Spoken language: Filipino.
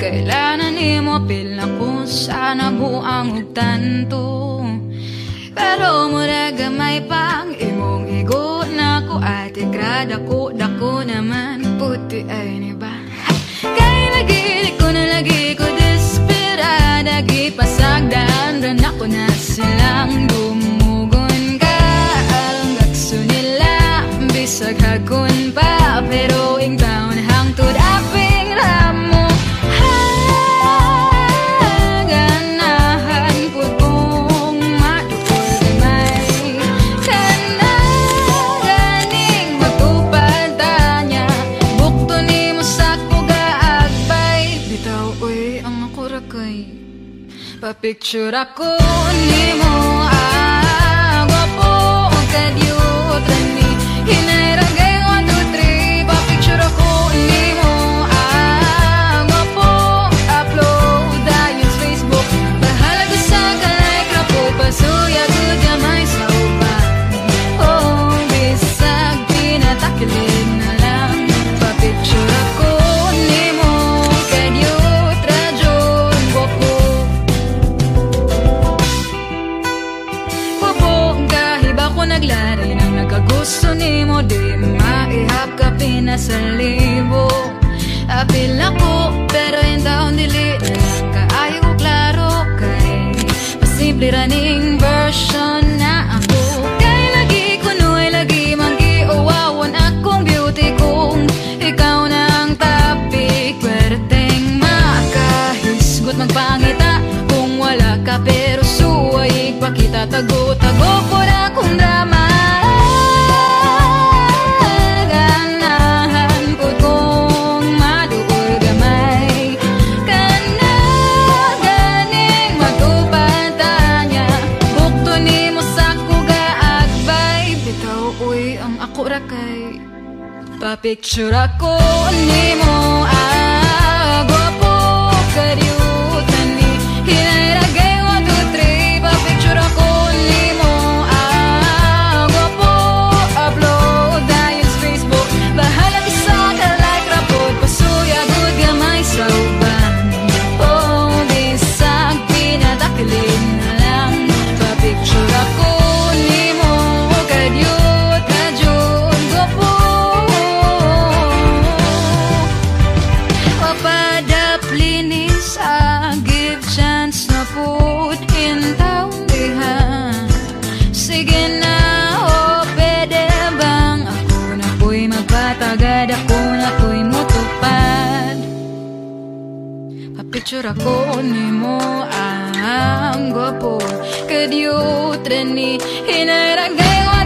kailanan nimo apil na kung sana buang ug tanto Pero mura gamay pang imong igo na ko ate grada ko dako naman puti ay ni ba Kay lagi ko na lagi ko desperada gipasagdan ran ako na silang dumugon ka. Ang nila bisag hakon pa pero Pa-picture ako ni mo Ah, Nagkagusto ni mo Di maihap ka pinasalibo. Apil ako Pero yung taon dili Kaayo ko klaro Kay pasimple running version na ako. Kay lagi ko nuay lagi Manggi uwawan akong beauty kong Ikaw na ang topic Perteng makahisgot magpangita. Kung wala ka pero suway Pakita tago-tago Pa-picture ako ni mo I give chance na put in diha Sige na o pwede bang Ako na po'y magpatagad Ako na po'y mutupad? Pa-picture ako ni mo ang gwapo. Kadyut ni Hinairagay one,